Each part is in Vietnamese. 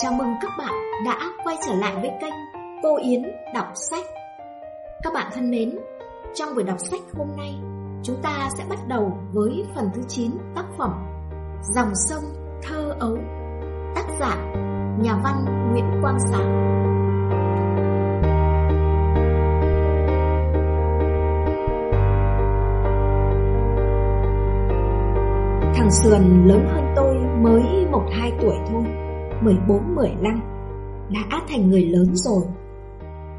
Chào mừng các bạn đã quay trở lại với kênh Cô Yến Đọc Sách. Các bạn thân mến, trong buổi đọc sách hôm nay Chúng ta sẽ bắt đầu với phần thứ 9 tác phẩm Dòng sông thơ ấu Tác giả nhà văn Nguyễn Quang Sáng. Thằng Sườn lớn hơn tôi mới 1-2 tuổi thôi. 14-15 Đã thành người lớn rồi.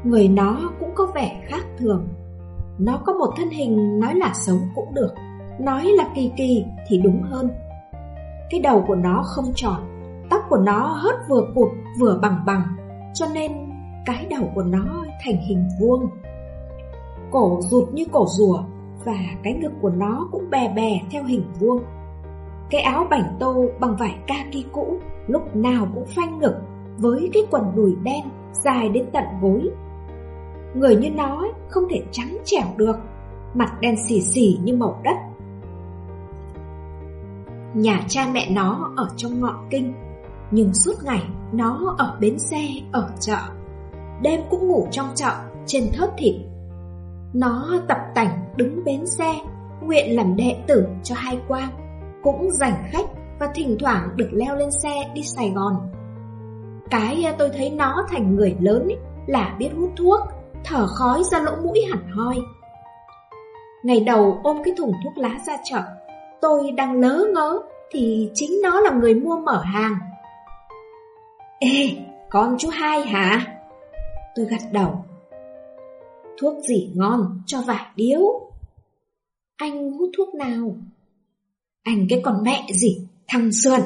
Người nó cũng có vẻ khác thường. Nó có một thân hình nói là xấu cũng được, Nói là kỳ kỳ thì đúng hơn. Cái đầu của nó không tròn, Tóc của nó hớt vừa cụt vừa bằng bằng, Cho nên cái đầu của nó thành hình vuông. Cổ rụt như cổ rùa Và cái ngực của nó cũng bè bè theo hình vuông. Cái áo bảnh tô bằng vải kaki cũ lúc nào cũng phanh ngực với cái quần đùi đen dài đến tận gối. Người như nó không thể trắng trẻo được, mặt đen xỉ xỉ như màu đất. Nhà cha mẹ nó ở trong ngọn kinh, nhưng suốt ngày nó ở bến xe, ở chợ. Đêm cũng ngủ trong chợ, trên thớt thịt. Nó tập tành đứng bến xe, nguyện làm đệ tử cho hai quang cũng rảnh khách và thỉnh thoảng được leo lên xe đi Sài Gòn. Cái à, tôi thấy nó thành người lớn ấy, là biết hút thuốc, thở khói ra lỗ mũi hẳn hoi. Ngày đầu ôm cái thùng thuốc lá ra chợ, tôi đang lớ ngớ thì chính nó là người mua mở hàng. Ê, con chú hai hả? Tôi gật đầu. Thuốc gì ngon, cho vải điếu. Anh hút thuốc nào? Anh cái con mẹ gì, thằng xuân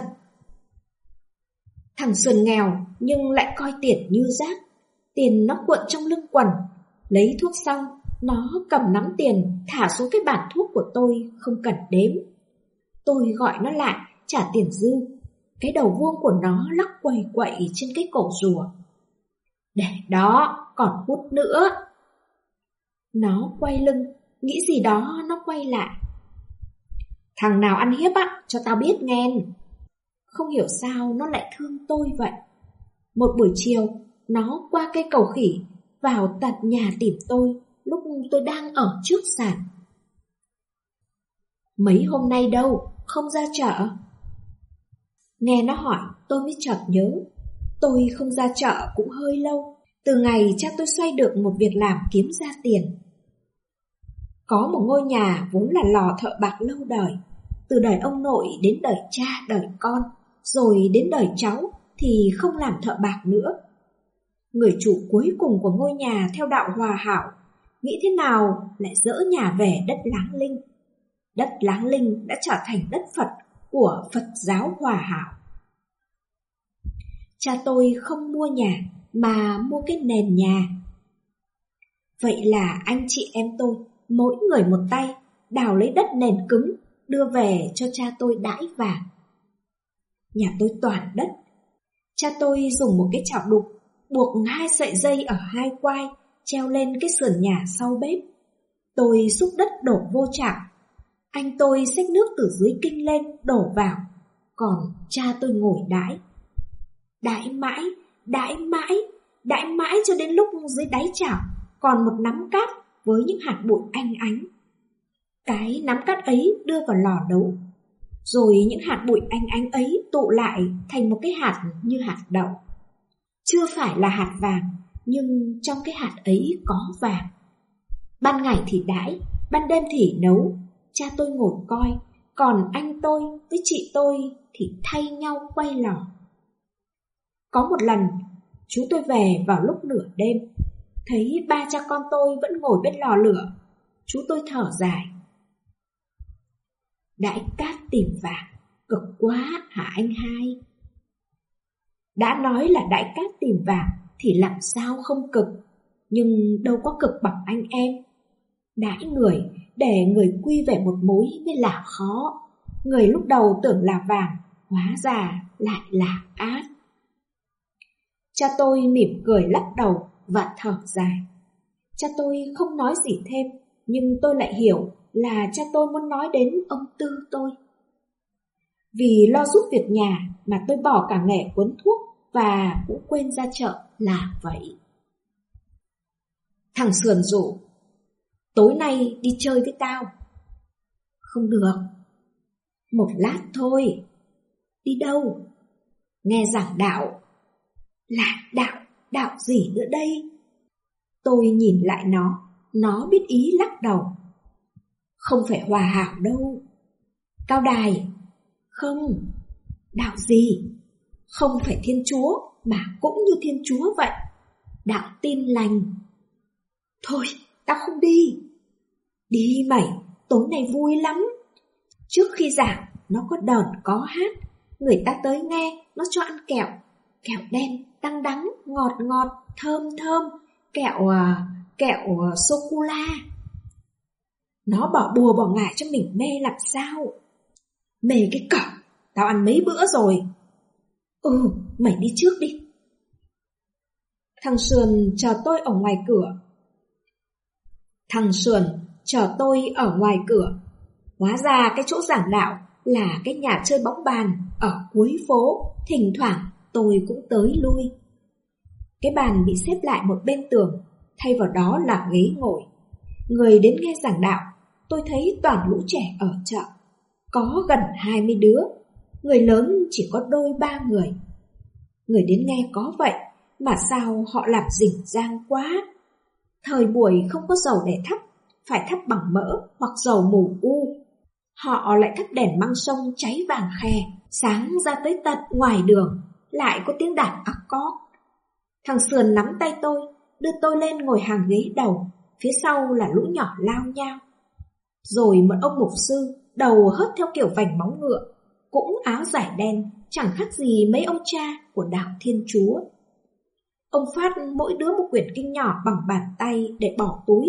Thằng xuân nghèo nhưng lại coi tiền như rác. Tiền nó cuộn trong lưng quần. Lấy thuốc xong, nó cầm nắm tiền thả xuống cái bản thuốc của tôi không cần đếm. Tôi gọi nó lại, trả tiền dư. Cái đầu vuông của nó lắc quầy quậy trên cái cổ rùa. Để đó, còn hút nữa. Nó quay lưng, nghĩ gì đó nó quay lại. Thằng nào ăn hiếp á, cho tao biết nghe. Không hiểu sao nó lại thương tôi vậy. Một buổi chiều, nó qua cây cầu khỉ, vào tận nhà tìm tôi, lúc tôi đang ở trước sàn. Mấy hôm nay đâu, không ra chợ. Nghe nó hỏi, tôi mới chợt nhớ. Tôi không ra chợ cũng hơi lâu, từ ngày cha tôi xoay được một việc làm kiếm ra tiền. Có một ngôi nhà vốn là lò thợ bạc lâu đời, từ đời ông nội đến đời cha, đời con, rồi đến đời cháu thì không làm thợ bạc nữa. Người chủ cuối cùng của ngôi nhà theo đạo hòa hảo, nghĩ thế nào lại dỡ nhà về đất Láng Linh. Đất Láng Linh đã trở thành đất Phật của Phật giáo hòa hảo. Cha tôi không mua nhà mà mua cái nền nhà. Vậy là anh chị em tôi, mỗi người một tay, đào lấy đất nền cứng đưa về cho cha tôi đãi vàng. Nhà tôi toàn đất. Cha tôi dùng một cái chảo đục, buộc hai sợi dây ở hai quai, treo lên cái sườn nhà sau bếp. Tôi xúc đất đổ vô chảo. Anh tôi xách nước từ dưới kinh lên, đổ vào. Còn cha tôi ngồi đãi. Đãi mãi, đãi mãi, đãi mãi cho đến lúc dưới đáy chảo còn một nắm cát với những hạt bụi anh ánh. Cái nắm cát ấy đưa vào lò nấu, Rồi những hạt bụi anh ánh ấy tụ lại thành một cái hạt như hạt đậu. Chưa phải là hạt vàng Nhưng trong cái hạt ấy có vàng. Ban ngày thì đãi Ban đêm thì nấu. Cha tôi ngồi coi Còn anh tôi với chị tôi thì thay nhau quay lò. Có một lần Chú tôi về vào lúc nửa đêm. Thấy ba cha con tôi vẫn ngồi bên lò lửa Chú tôi thở dài Đãi cát tìm vàng, cực quá hả anh hai? Đã nói là đại cát tìm vàng thì làm sao không cực, nhưng đâu có cực bằng anh em. Đãi người để người quy về một mối mới là khó. Người lúc đầu tưởng là vàng, hóa ra lại là ác. Cha tôi mỉm cười lắc đầu và thở dài. Cha tôi không nói gì thêm, nhưng tôi lại hiểu là cha tôi muốn nói đến ông Tư tôi. Vì lo giúp việc nhà mà tôi bỏ cả nghề cuốn thuốc và cũng quên ra chợ là vậy. Thằng Sườn rủ, tối nay đi chơi với tao. Không được. Một lát thôi. Đi đâu? Nghe giảng đạo. Là đạo, đạo gì nữa đây? Tôi nhìn lại nó, nó biết ý lắc đầu. Không phải hòa hảo đâu. Cao đài. Không. Đạo gì? Không phải thiên chúa, mà cũng như thiên chúa vậy. Đạo tin lành. Thôi, tao không đi. Đi mày, tối nay vui lắm. Trước khi giảng, nó có đờn có hát. Người ta tới nghe, nó cho ăn kẹo. Kẹo đen, đắng đắng, ngọt ngọt, thơm thơm. Kẹo, à, kẹo à, sô-cô-la. Nó bỏ bùa bỏ ngải cho mình mê làm sao? Mê cái cỏ, tao ăn mấy bữa rồi. Ừ, mày đi trước đi. Thằng Sườn chờ tôi ở ngoài cửa. Thằng Sườn chờ tôi ở ngoài cửa. Hóa ra cái chỗ giảng đạo là cái nhà chơi bóng bàn ở cuối phố, thỉnh thoảng tôi cũng tới lui. Cái bàn bị xếp lại một bên tường, thay vào đó là ghế ngồi. Người đến nghe giảng đạo, tôi thấy toàn lũ trẻ ở chợ. Có gần 20 đứa, người lớn chỉ có đôi ba người. Người đến nghe có vậy, mà sao họ làm rình rang quá. Thời buổi không có dầu để thắp, phải thắp bằng mỡ hoặc dầu mù u. Họ lại thắp đèn măng sông cháy vàng khè, sáng ra tới tận ngoài đường, lại có tiếng đàn accord. Thằng Sườn nắm tay tôi, đưa tôi lên ngồi hàng ghế đầu, phía sau là lũ nhỏ lao nhau. Rồi một ông mục sư, đầu hớt theo kiểu vành móng ngựa, cũng áo giải đen, chẳng khác gì mấy ông cha của đạo Thiên Chúa. Ông phát mỗi đứa một quyển kinh nhỏ bằng bàn tay để bỏ túi.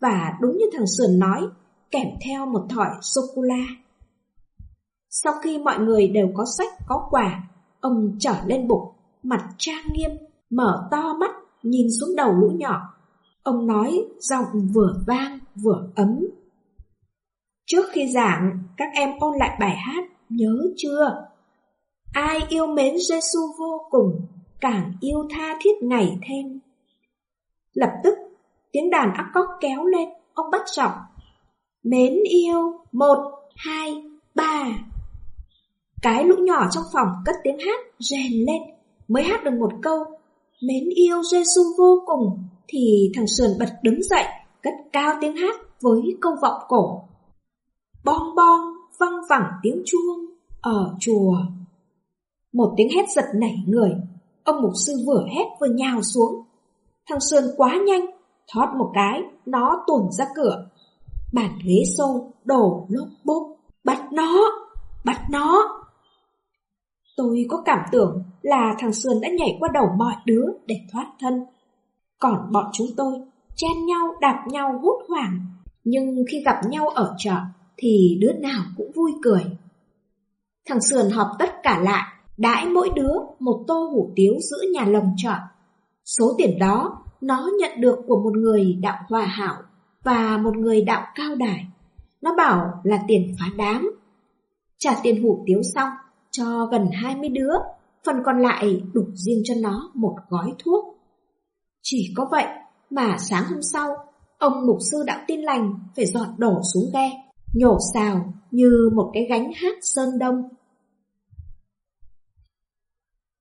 Và đúng như thằng Sườn nói, kèm theo một thỏi sô-cô-la. Sau khi mọi người đều có sách, có quà, ông trở lên bục, mặt trang nghiêm, mở to mắt, nhìn xuống đầu lũ nhỏ. Ông nói giọng vừa vang vừa ấm. Trước khi giảng, các em ôn lại bài hát, nhớ chưa? Ai yêu mến Giêsu vô cùng, càng yêu tha thiết ngày thêm. Lập tức, tiếng đàn ác cóc kéo lên, ông bắt giọng. Mến yêu, một, hai, ba. Cái lũ nhỏ trong phòng cất tiếng hát, rèn lên, mới hát được một câu. Mến yêu Giêsu vô cùng, thì thằng Sườn bật đứng dậy, cất cao tiếng hát với câu vọng cổ. Bong bong, văng vẳng tiếng chuông, ở chùa. Một tiếng hét giật nảy người, ông mục sư vừa hét vừa nhào xuống. Thằng Sườn quá nhanh, thoát một cái, nó tuồn ra cửa. Bàn ghế xô, đổ lốp bốp, bắt nó, bắt nó. Tôi có cảm tưởng là thằng Sơn đã nhảy qua đầu mọi đứa để thoát thân. Còn bọn chúng tôi chen nhau đạp nhau hút hoảng, nhưng khi gặp nhau ở chợ thì đứa nào cũng vui cười. Thằng Sườn họp tất cả lại, đãi mỗi đứa một tô hủ tiếu giữa nhà lồng chợ. Số tiền đó nó nhận được của một người đạo hòa hảo và một người đạo cao đài. Nó bảo là tiền phá đám. Trả tiền hủ tiếu xong, cho gần 20 đứa, phần còn lại đủ riêng cho nó một gói thuốc. Chỉ có vậy mà sáng hôm sau, ông mục sư đạo tin lành phải dọn đổ xuống ghe, nhổ xào như một cái gánh hát sơn đông.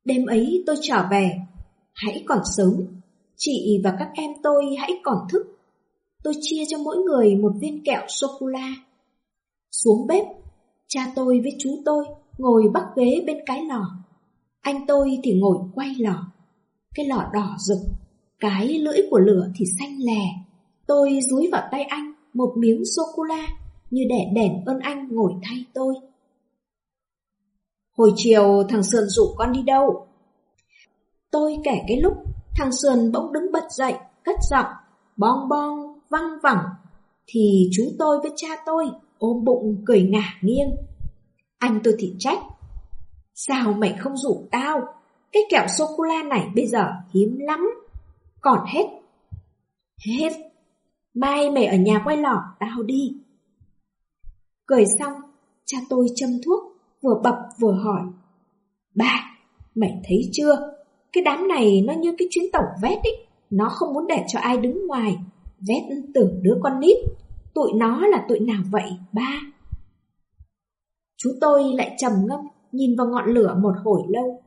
Đêm ấy tôi trở về, hãy còn sớm, chị và các em tôi hãy còn thức. Tôi chia cho mỗi người một viên kẹo sô-cô-la. Xuống bếp, cha tôi với chú tôi ngồi bắt ghế bên cái lò. Anh tôi thì ngồi quay lò. Cái lò đỏ rực, cái lưỡi của lửa thì xanh lè. Tôi dúi vào tay anh một miếng sô-cô-la như để đền ơn anh ngồi thay tôi. Hồi chiều thằng Sườn rủ con đi đâu? Tôi kể cái lúc thằng Sườn bỗng đứng bật dậy, cất giọng, bong bong, văng vẳng. Thì chú tôi với cha tôi ôm bụng cười ngả nghiêng. Anh tôi thì trách. Sao mày không rủ tao? Cái kẹo sô-cô-la này bây giờ hiếm lắm. Còn hết. Hết. Mai mày ở nhà quay lò, tao đi. Cười xong, cha tôi châm thuốc, vừa bập vừa hỏi. Ba, mày thấy chưa? Cái đám này nó như cái chuyến tàu vét ấy, nó không muốn để cho ai đứng ngoài. Vét tưởng đứa con nít, tụi nó là tụi nào vậy, ba? Chú tôi lại trầm ngâm, nhìn vào ngọn lửa một hồi lâu.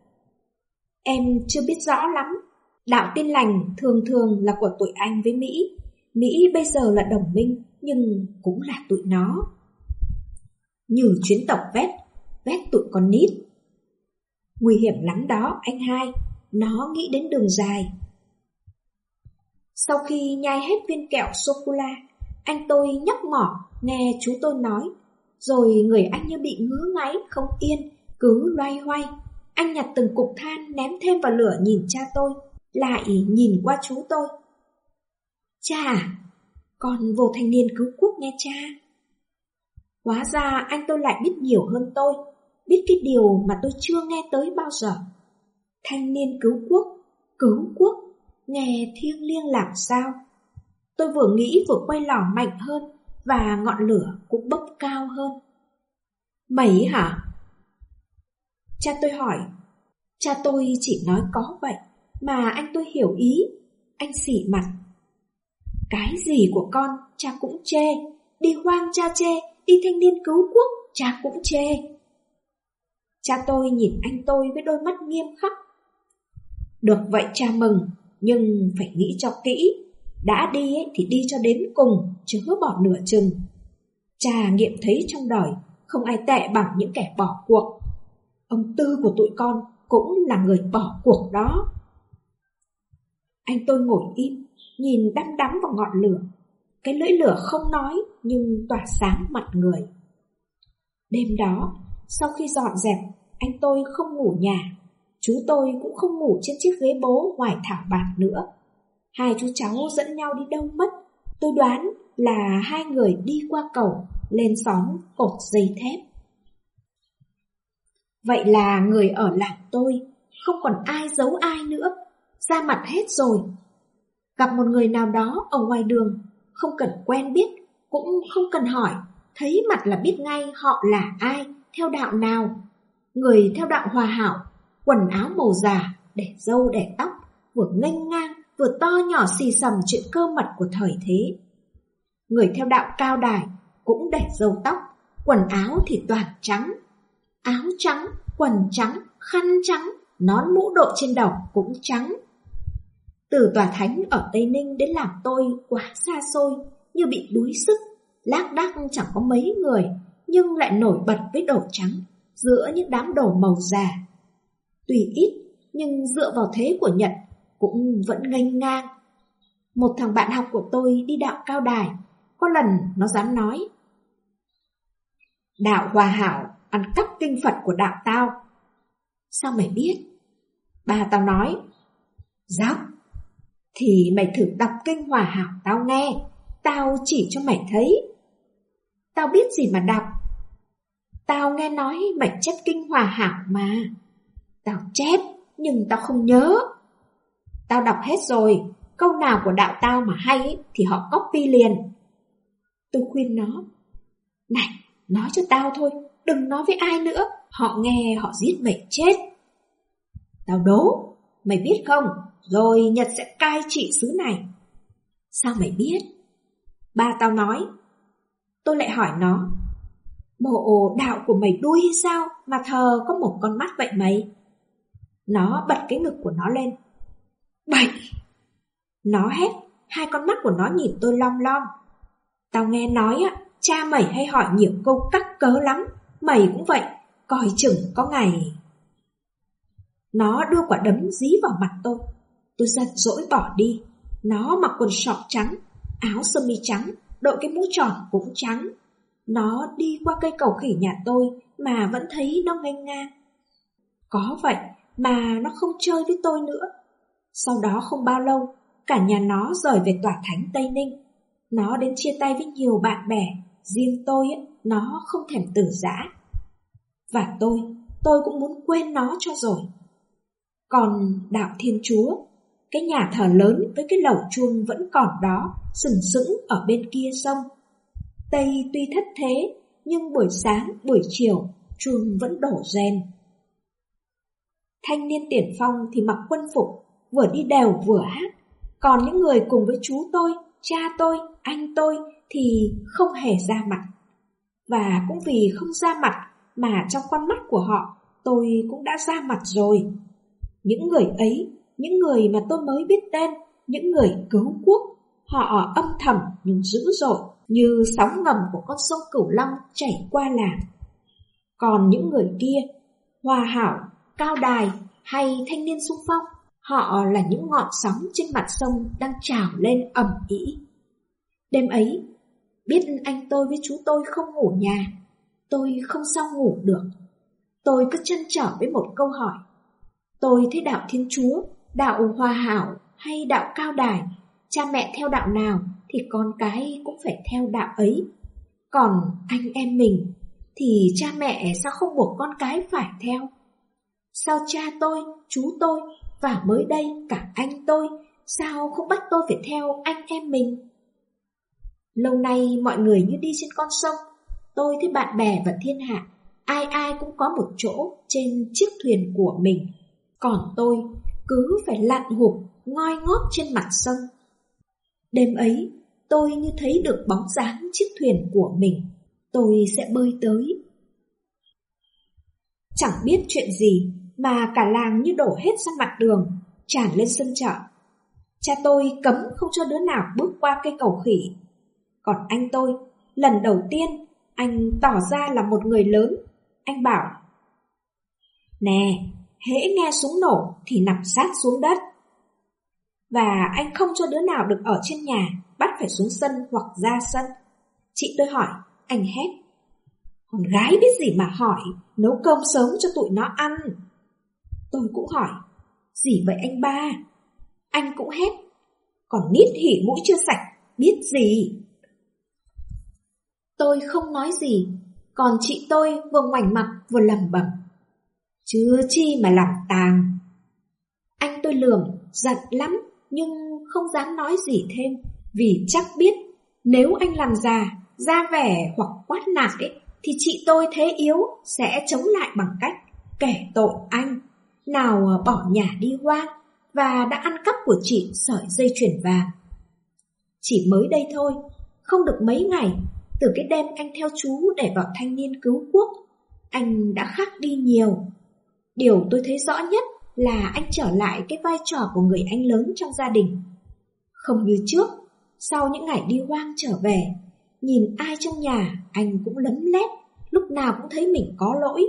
Em chưa biết rõ lắm, đạo tin lành thường thường là của tụi anh với Mỹ. Mỹ bây giờ là đồng minh, nhưng cũng là tụi nó. Như chuyến tàu vét, vét tụi con nít. Nguy hiểm lắm đó, anh hai, nó nghĩ đến đường dài. Sau khi nhai hết viên kẹo sô-cô-la, anh tôi nhấp mỏ nghe chú tôi nói, rồi người anh như bị ngứa ngáy không yên, cứ loay hoay. Anh nhặt từng cục than ném thêm vào lửa nhìn cha tôi, lại nhìn qua chú tôi. Cha, à, con vô thanh niên cứu quốc nghe cha. Hóa ra anh tôi lại biết nhiều hơn tôi, biết cái điều mà tôi chưa nghe tới bao giờ. Thanh niên cứu quốc, cứu quốc, nghe thiêng liêng làm sao. Tôi vừa nghĩ vừa quay lò mạnh hơn và ngọn lửa cũng bốc cao hơn. Mấy hả? Cha tôi hỏi. Cha tôi chỉ nói có vậy, mà anh tôi hiểu ý. Anh xỉ mặt. Cái gì của con, cha cũng chê. Đi hoang cha chê, đi thanh niên cứu quốc, cha cũng chê. Cha tôi nhìn anh tôi với đôi mắt nghiêm khắc. Được vậy cha mừng, nhưng phải nghĩ cho kỹ. Đã đi ấy, thì đi cho đến cùng, chứ bỏ nửa chừng. Cha nghiệm thấy trong đời, không ai tệ bằng những kẻ bỏ cuộc. Ông Tư của tụi con cũng là người bỏ cuộc đó. Anh tôi ngồi im, nhìn đăm đắm vào ngọn lửa. Cái lưỡi lửa không nói nhưng tỏa sáng mặt người. Đêm đó, sau khi dọn dẹp, anh tôi không ngủ nhà. Chú tôi cũng không ngủ trên chiếc ghế bố ngoài thảo bạc nữa. Hai chú cháu dẫn nhau đi đâu mất. Tôi đoán là hai người đi qua cầu, lên xóm cột dây thép. Vậy là người ở làng tôi, không còn ai giấu ai nữa, ra mặt hết rồi. Gặp một người nào đó ở ngoài đường, không cần quen biết, cũng không cần hỏi, thấy mặt là biết ngay họ là ai, theo đạo nào. Người theo đạo hòa hảo, quần áo màu già, để dâu để tóc, vừa nghênh ngang, vừa to nhỏ xì xầm chuyện cơ mật của thời thế. Người theo đạo cao đài cũng để râu tóc, quần áo thì toàn trắng. Áo trắng, quần trắng, khăn trắng, nón mũ đội trên đầu cũng trắng. Từ tòa thánh ở Tây Ninh đến làm tôi quá xa xôi, như bị đuối sức, lác đác chẳng có mấy người, nhưng lại nổi bật với đồ trắng, giữa những đám đồ màu già. tùy ít, nhưng dựa vào thế của Nhật, cũng vẫn nghênh ngang. Một thằng bạn học của tôi đi đạo cao đài, có lần nó dám nói. Đạo hòa hảo, ăn cắp kinh Phật của đạo tao. Sao mày biết? Ba tao nói. Dốc, thì mày thử đọc kinh hòa hảo tao nghe, tao chỉ cho mày thấy. Tao biết gì mà đọc. Tao nghe nói mày chép kinh hòa hảo mà. Tao chép, nhưng tao không nhớ. Tao đọc hết rồi, câu nào của đạo tao mà hay thì họ copy liền. Tôi khuyên nó. Này, nói cho tao thôi, đừng nói với ai nữa, họ nghe họ giết mày chết. Tao đố, mày biết không, rồi Nhật sẽ cai trị xứ này. Sao mày biết? Ba tao nói. Tôi lại hỏi nó, bộ đạo của mày đuôi sao mà thờ có một con mắt vậy mày? Nó bật cái ngực của nó lên. Bạch! Nó hét, hai con mắt của nó nhìn tôi long long. Tao nghe nói á, cha mày hay hỏi nhiều câu cắt cớ lắm, mày cũng vậy, coi chừng có ngày. Nó đưa quả đấm dí vào mặt tôi. Tôi giận dỗi bỏ đi. Nó mặc quần sọt trắng, áo sơ mi trắng, đội cái mũ tròn cũng trắng. Nó đi qua cây cầu khỉ nhà tôi mà vẫn thấy nó nghênh ngang. Có vậy mà nó không chơi với tôi nữa. Sau đó không bao lâu, cả nhà nó rời về tòa thánh Tây Ninh. Nó đến chia tay với nhiều bạn bè, riêng tôi nó không thèm tử giã. Và tôi, tôi cũng muốn quên nó cho rồi. Còn đạo Thiên Chúa, cái nhà thờ lớn với cái lẩu chuông vẫn còn đó, sừng sững ở bên kia sông. Tây tuy thất thế, nhưng buổi sáng, buổi chiều, chuông vẫn đổ rèn. Thanh niên tiền phong thì mặc quân phục, vừa đi đều vừa hát. Còn những người cùng với chú tôi, cha tôi, anh tôi thì không hề ra mặt. Và cũng vì không ra mặt mà trong con mắt của họ tôi cũng đã ra mặt rồi. Những người ấy, những người mà tôi mới biết tên, những người cứu quốc, họ âm thầm nhưng dữ dội như sóng ngầm của con sông Cửu Long chảy qua làng. Còn những người kia, hòa hảo, cao đài hay thanh niên sung phong, họ là những ngọn sóng trên mặt sông đang trào lên ầm ĩ. Đêm ấy, biết anh tôi với chú tôi không ngủ nhà, tôi không sao ngủ được. Tôi cứ chăn trở với một câu hỏi. Tôi thấy đạo Thiên Chúa, đạo Hòa Hảo hay đạo Cao Đài, cha mẹ theo đạo nào thì con cái cũng phải theo đạo ấy. Còn anh em mình thì cha mẹ sao không buộc con cái phải theo? Sao cha tôi, chú tôi và mới đây cả anh tôi sao không bắt tôi phải theo anh em mình? Lâu nay mọi người như đi trên con sông, tôi thấy bạn bè và thiên hạ, ai ai cũng có một chỗ trên chiếc thuyền của mình. Còn tôi cứ phải lặn hụp, ngoi ngót trên mặt sông. Đêm ấy, tôi như thấy được bóng dáng chiếc thuyền của mình. Tôi sẽ bơi tới. Chẳng biết chuyện gì mà cả làng như đổ hết ra mặt đường, tràn lên sân chợ. Cha tôi cấm không cho đứa nào bước qua cây cầu khỉ. Còn anh tôi, lần đầu tiên, anh tỏ ra là một người lớn. Anh bảo, Nè, hễ nghe súng nổ thì nằm sát xuống đất. Và anh không cho đứa nào được ở trên nhà, bắt phải xuống sân hoặc ra sân. Chị tôi hỏi, anh hét. Con gái biết gì mà hỏi, nấu cơm sớm cho tụi nó ăn. Tôi cũng hỏi, gì vậy anh ba? Anh cũng hét, còn nít hỉ mũi chưa sạch, biết gì? Tôi không nói gì, còn chị tôi vừa ngoảnh mặt vừa lẩm bẩm. Chưa chi mà làm tàng. Anh tôi lườm, giận lắm, nhưng không dám nói gì thêm, vì chắc biết nếu anh làm già, ra vẻ hoặc quát nạt ấy, thì chị tôi thế yếu sẽ chống lại bằng cách kẻ tội anh nào à, bỏ nhà đi hoang và đã ăn cắp của chị sợi dây chuyền vàng. Chỉ mới đây thôi, không được mấy ngày, từ cái đêm anh theo chú để vào thanh niên cứu quốc, anh đã khác đi nhiều. Điều tôi thấy rõ nhất là anh trở lại cái vai trò của người anh lớn trong gia đình. Không như trước, sau những ngày đi hoang trở về, nhìn ai trong nhà anh cũng lấm lét, lúc nào cũng thấy mình có lỗi.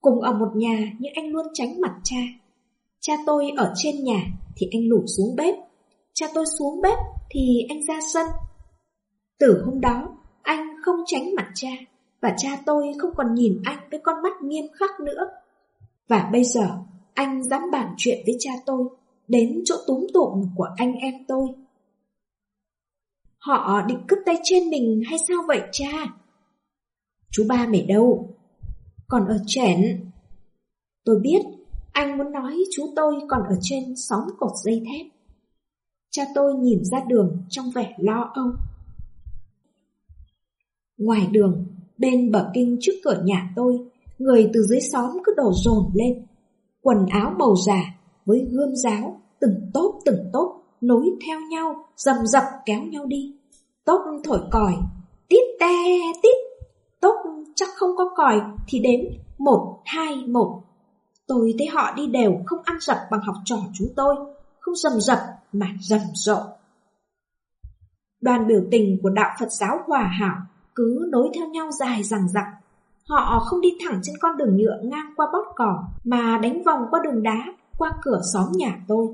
Cùng ở một nhà nhưng anh luôn tránh mặt cha. Cha tôi ở trên nhà thì anh lủi xuống bếp. Cha tôi xuống bếp thì anh ra sân. Từ hôm đó, anh không tránh mặt cha và cha tôi không còn nhìn anh với con mắt nghiêm khắc nữa. Và bây giờ, anh dám bàn chuyện với cha tôi đến chỗ túm tụm của anh em tôi. Họ định cướp tay trên mình hay sao vậy cha? Chú ba mày đâu? Còn ở trển. Tôi biết, anh muốn nói chú tôi còn ở trên sóng cột dây thép. Cha tôi nhìn ra đường trong vẻ lo âu. Ngoài đường, bên bờ kinh trước cửa nhà tôi, người từ dưới xóm cứ đổ dồn lên. Quần áo màu giả với gươm giáo, từng tốp từng tốp nối theo nhau, dầm dập kéo nhau đi. tốp thổi còi, tít te tít, tốt chắc không có còi thì đếm một, hai, một. Tôi thấy họ đi đều không ăn dập bằng học trò chúng tôi, không rầm rập mà rầm rộ. Đoàn biểu tình của đạo Phật giáo hòa hảo cứ nối theo nhau dài rằng dặc Họ không đi thẳng trên con đường nhựa ngang qua bót cỏ mà đánh vòng qua đường đá qua cửa xóm nhà tôi.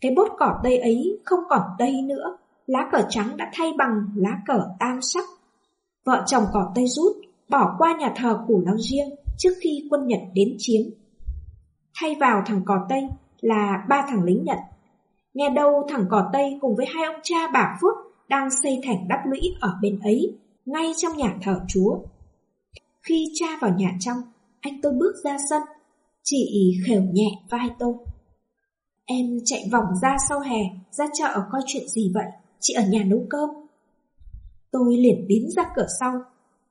Cái bốt cỏ tây ấy không còn tây nữa, lá cờ trắng đã thay bằng lá cờ tam sắc. Vợ chồng cỏ tây rút, bỏ qua nhà thờ củ lao riêng trước khi quân Nhật đến chiếm. Thay vào thằng cỏ Tây là ba thằng lính Nhật. Nghe đâu thằng cỏ Tây cùng với hai ông cha bà Phước đang xây thành đắp lũy ở bên ấy, ngay trong nhà thờ Chúa. Khi cha vào nhà trong, anh tôi bước ra sân, chị khều nhẹ vai tôi. Em chạy vòng ra sau hè, ra chợ coi chuyện gì vậy, chị ở nhà nấu cơm. Tôi liền biến ra cửa sau,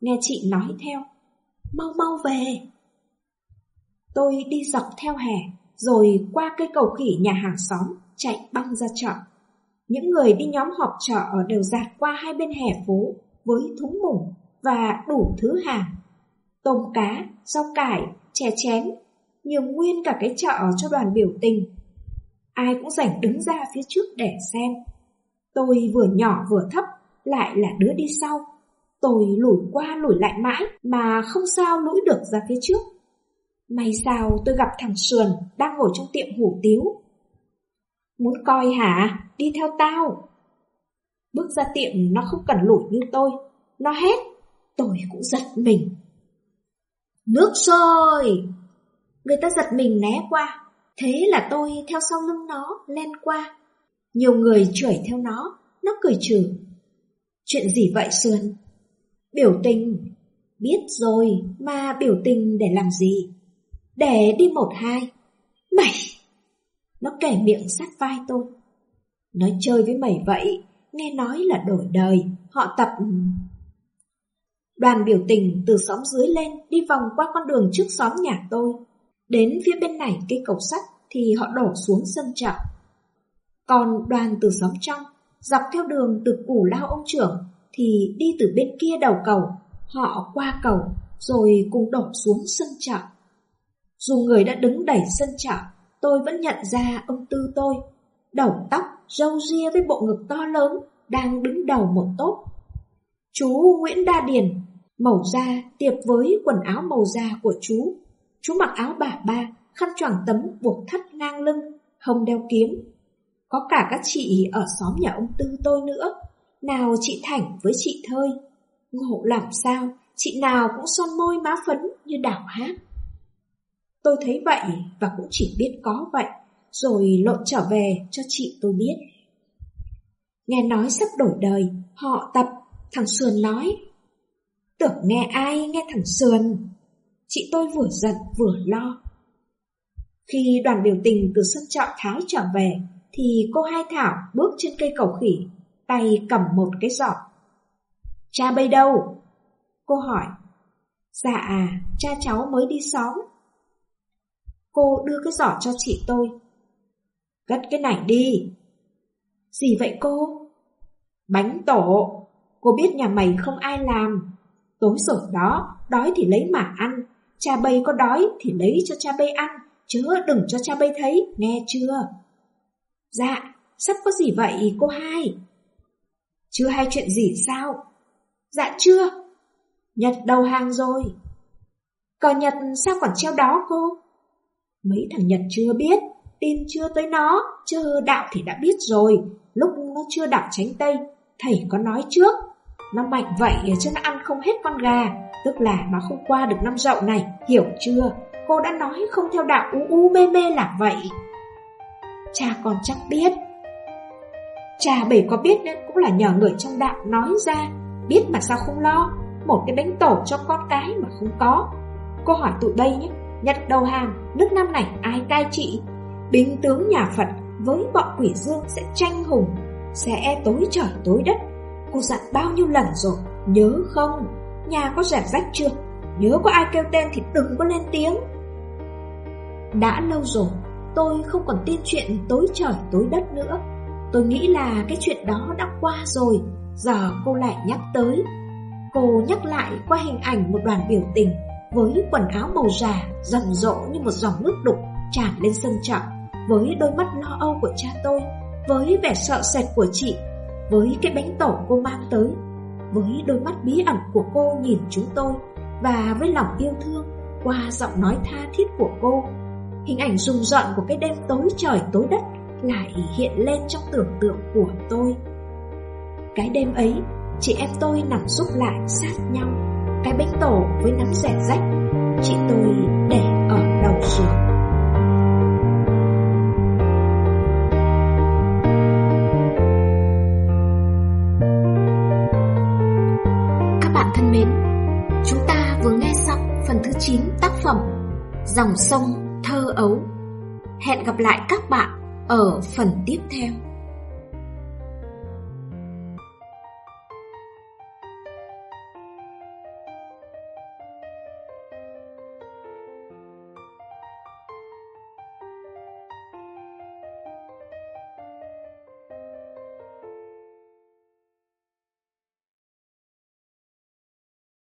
nghe chị nói theo mau mau về. Tôi đi dọc theo hè, rồi qua cây cầu khỉ nhà hàng xóm, chạy băng ra chợ. Những người đi nhóm họp chợ đều dạt qua hai bên hè phố với thúng mủng và đủ thứ hàng. Tôm cá, rau cải, chè chén, nhiều nguyên cả cái chợ cho đoàn biểu tình. Ai cũng rảnh đứng ra phía trước để xem. Tôi vừa nhỏ vừa thấp, lại là đứa đi sau. Tôi lủi qua lủi lại mãi mà không sao lũi được ra phía trước. May sao tôi gặp thằng Sườn đang ngồi trong tiệm hủ tiếu. Muốn coi hả? Đi theo tao. Bước ra tiệm nó không cần lủi như tôi. Nó hét. Tôi cũng giật mình. Nước sôi! Người ta giật mình né qua. Thế là tôi theo sau lưng nó len qua. Nhiều người chửi theo nó, nó cười trừ. Chuyện gì vậy Sườn? Biểu tình. Biết rồi, mà biểu tình để làm gì? Để đi một hai. Mày! Nó kể miệng sát vai tôi. Nói chơi với mày vậy, nghe nói là đổi đời, họ tập... Ừ. Đoàn biểu tình từ xóm dưới lên đi vòng qua con đường trước xóm nhà tôi. Đến phía bên này cây cầu sắt thì họ đổ xuống sân chợ. Còn đoàn từ xóm trong, dọc theo đường từ củ lao ông trưởng thì đi từ bên kia đầu cầu, họ qua cầu rồi cùng đổ xuống sân chợ. Dù người đã đứng đẩy sân chợ, tôi vẫn nhận ra ông Tư tôi, đầu tóc, râu ria với bộ ngực to lớn, đang đứng đầu một tốp. Chú Nguyễn Đa Điền, màu da tiệp với quần áo màu da của chú. Chú mặc áo bà ba, khăn choàng tấm buộc thắt ngang lưng, không đeo kiếm. Có cả các chị ở xóm nhà ông Tư tôi nữa, nào chị Thành với chị Thơi. Ngộ làm sao, chị nào cũng son môi má phấn như đảo hát. Tôi thấy vậy và cũng chỉ biết có vậy, rồi lộn trở về cho chị tôi biết. Nghe nói sắp đổi đời, họ tập, thằng Sườn nói. Tưởng nghe ai nghe thằng Sườn. Chị tôi vừa giận vừa lo. Khi đoàn biểu tình từ sân trọ tháo trở về, thì cô Hai Thảo bước trên cây cầu khỉ, tay cầm một cái giỏ. Cha bây đâu? Cô hỏi. Dạ, à, cha cháu mới đi xóm. Cô đưa cái giỏ cho chị tôi. Cất cái này đi. Gì vậy cô? Bánh tổ. Cô biết nhà mày không ai làm. Tối rồi đó, đói thì lấy mà ăn. Cha bây có đói thì lấy cho cha bây ăn, chứ đừng cho cha bây thấy, nghe chưa? Dạ, sắp có gì vậy cô hai? Chưa hay chuyện gì sao? Dạ chưa. Nhật đầu hàng rồi. Cờ Nhật sao còn treo đó cô? Mấy thằng Nhật chưa biết, tin chưa tới nó, chờ đạo thì đã biết rồi, lúc nó chưa đạo tránh Tây, thầy có nói trước. Nó mạnh vậy chứ nó ăn không hết con gà, tức là nó không qua được năm dậu này, hiểu chưa? Cô đã nói không theo đạo u u mê mê là vậy. Cha con chắc biết. Cha bể có biết nên cũng là nhờ người trong đạo nói ra, biết mà sao không lo, một cái bánh tổ cho con cái mà không có. Cô hỏi tụi đây nhé, Nhật đầu hàng, nước năm này ai cai trị? Binh tướng nhà Phật với bọn quỷ dương sẽ tranh hùng, sẽ tối trời tối đất. Cô dặn bao nhiêu lần rồi, nhớ không? Nhà có rẻ rách chưa? Nhớ có ai kêu tên thì đừng có lên tiếng. Đã lâu rồi, tôi không còn tin chuyện tối trời tối đất nữa. Tôi nghĩ là cái chuyện đó đã qua rồi, giờ cô lại nhắc tới. Cô nhắc lại qua hình ảnh một đoàn biểu tình với quần áo màu già rầm rộ như một dòng nước đục tràn lên sân chợ, với đôi mắt lo âu của cha tôi, với vẻ sợ sệt của chị, với cái bánh tổ cô mang tới, với đôi mắt bí ẩn của cô nhìn chúng tôi và với lòng yêu thương qua giọng nói tha thiết của cô. Hình ảnh rùng rợn của cái đêm tối trời tối đất lại hiện lên trong tưởng tượng của tôi. Cái đêm ấy, chị em tôi nằm giúp lại sát nhau cái bánh tổ với nắm rẻ rách Chị tôi để ở đầu giường Các bạn thân mến Chúng ta vừa nghe xong phần thứ 9 tác phẩm Dòng sông Hẹn gặp lại các bạn ở phần tiếp theo.